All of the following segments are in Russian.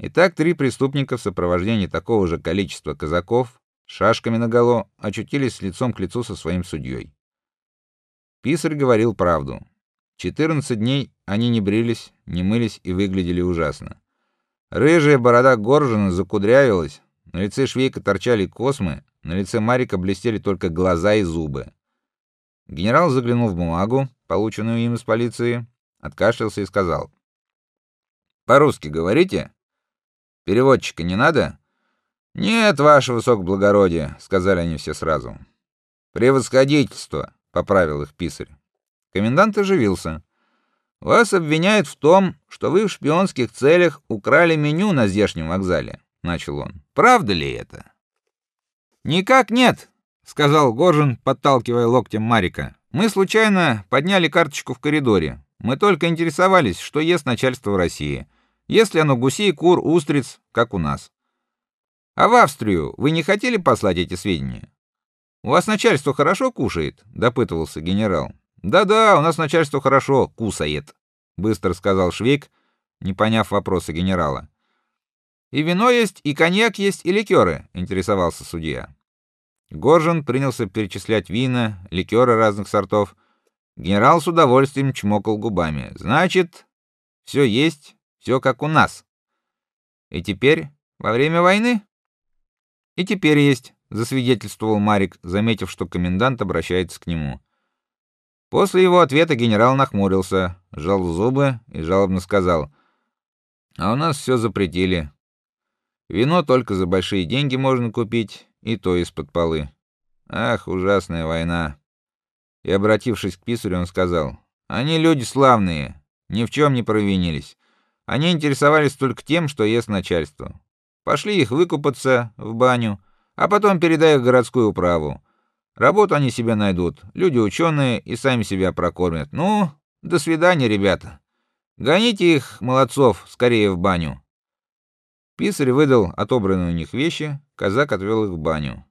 Итак, три преступника в сопровождении такого же количества казаков шашками наголо очутились лицом к лицу со своим судьей. Писарь говорил правду. 14 дней они не брились, не мылись и выглядели ужасно. Рыжая борода Горжина закудрявилась, на лице Швейка торчали космы, на лице Марика блестели только глаза и зубы. Генерал заглянул в бумагу, полученную им из полиции, откашлялся и сказал: "По-русски говорите? Переводчика не надо?" "Нет, ваше высокоблагородие", сказали они все сразу. "Превосходительство", поправил их писарь. Комендант оживился. Вас обвиняют в том, что вы в шпионских целях украли меню на здешнем вокзале, начал он. Правда ли это? Никак нет, сказал Горжин, подталкивая локтем Марика. Мы случайно подняли карточку в коридоре. Мы только интересовались, что ест начальство в России. Если оно гусей, кур, устриц, как у нас. А в Австрию вы не хотели послать эти сведения? У вас начальство хорошо кушает, допытывался генерал. Да-да, у нас начальство хорошо кусает, быстро сказал Швейк, не поняв вопроса генерала. И вино есть, и коньяк есть, и ликеры, интересовался судья. Горжин принялся перечислять вина, ликеры разных сортов. Генерал с удовольствием чмокал губами. Значит, все есть, все как у нас. И теперь, во время войны? И теперь есть, засвидетельствовал Марик, заметив, что комендант обращается к нему. После его ответа генерал нахмурился, сжал зубы и жалобно сказал: "А у нас все запретили. Вино только за большие деньги можно купить, и то из-под полы. Ах, ужасная война". И обратившись к писарю, он сказал: "Они люди славные, ни в чем не провинились. Они интересовались только тем, что ест начальство. Пошли их выкупаться в баню, а потом передай их в городскую управу. Работу они себе найдут. Люди ученые и сами себя прокормят. Ну, до свидания, ребята. Гоните их, молодцов, скорее в баню. Писарь выдал отобранные у них вещи, казак отвел их в баню.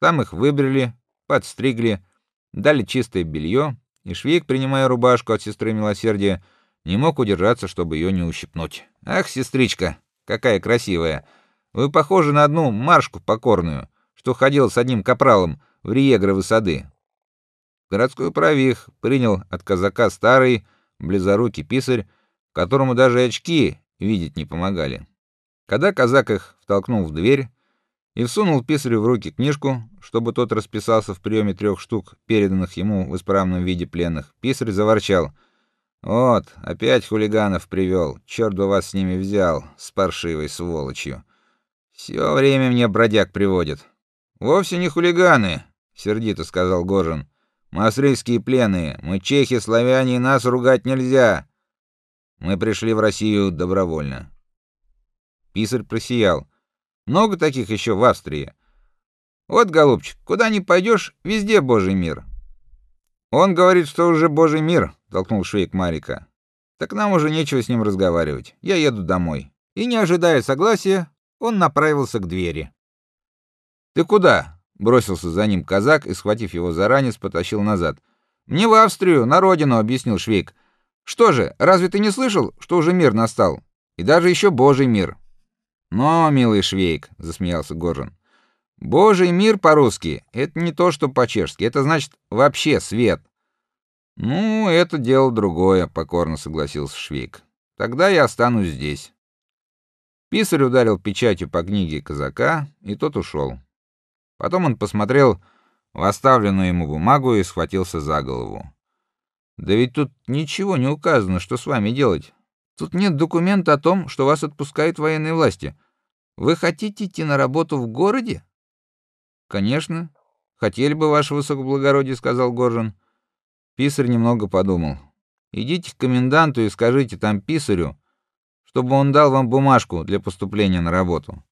Там их выбрили, подстригли, дали чистое белье, и Швейк, принимая рубашку от сестры Милосердия, не мог удержаться, чтобы ее не ущипнуть. Ах, сестричка, какая красивая. Вы похожи на одну Маршку покорную, что ходила с одним капралом в Риегровы сады. Городской правих принял от казака старый, близорукий писарь, которому даже очки видеть не помогали. Когда казак их втолкнул в дверь и всунул писарю в руки книжку, чтобы тот расписался в приеме трех штук, переданных ему в исправном виде пленных, писарь заворчал: "Вот, опять хулиганов привел. Черт бы вас с ними взял, с паршивой сволочью. Все время мне бродяг приводит. Вовсе не хулиганы, сердито сказал Горжин. Мы австрийские пленные, мы чехи, славяне, и нас ругать нельзя. Мы пришли в Россию добровольно. Писарь просиял. Много таких еще в Австрии. Вот, голубчик, куда ни пойдешь, везде Божий мир. Он говорит, что уже Божий мир, толкнул Швейк Марика. Так нам уже нечего с ним разговаривать. Я еду домой. И не ожидая согласия, он направился к двери. Ты куда? Бросился за ним казак и, схватив его за ранец, потащил назад. Мне в Австрию, на родину, объяснил Швейк. Что же, разве ты не слышал, что уже мир настал? И даже еще Божий мир. Но, милый Швейк, засмеялся Горжин. Божий мир по-русски это не то, что по-чешски, это значит вообще свет. Ну, это дело другое, покорно согласился Швейк. Тогда я останусь здесь. Писарь ударил печатью по книге казака, и тот ушел. Потом он посмотрел в оставленную ему бумагу и схватился за голову. Да ведь тут ничего не указано, что с вами делать. Тут нет документа о том, что вас отпускают военные власти. Вы хотите идти на работу в городе? Конечно, хотели бы, ваше высокоблагородие, сказал Горжин. Писарь немного подумал. Идите к коменданту и скажите там писарю, чтобы он дал вам бумажку для поступления на работу.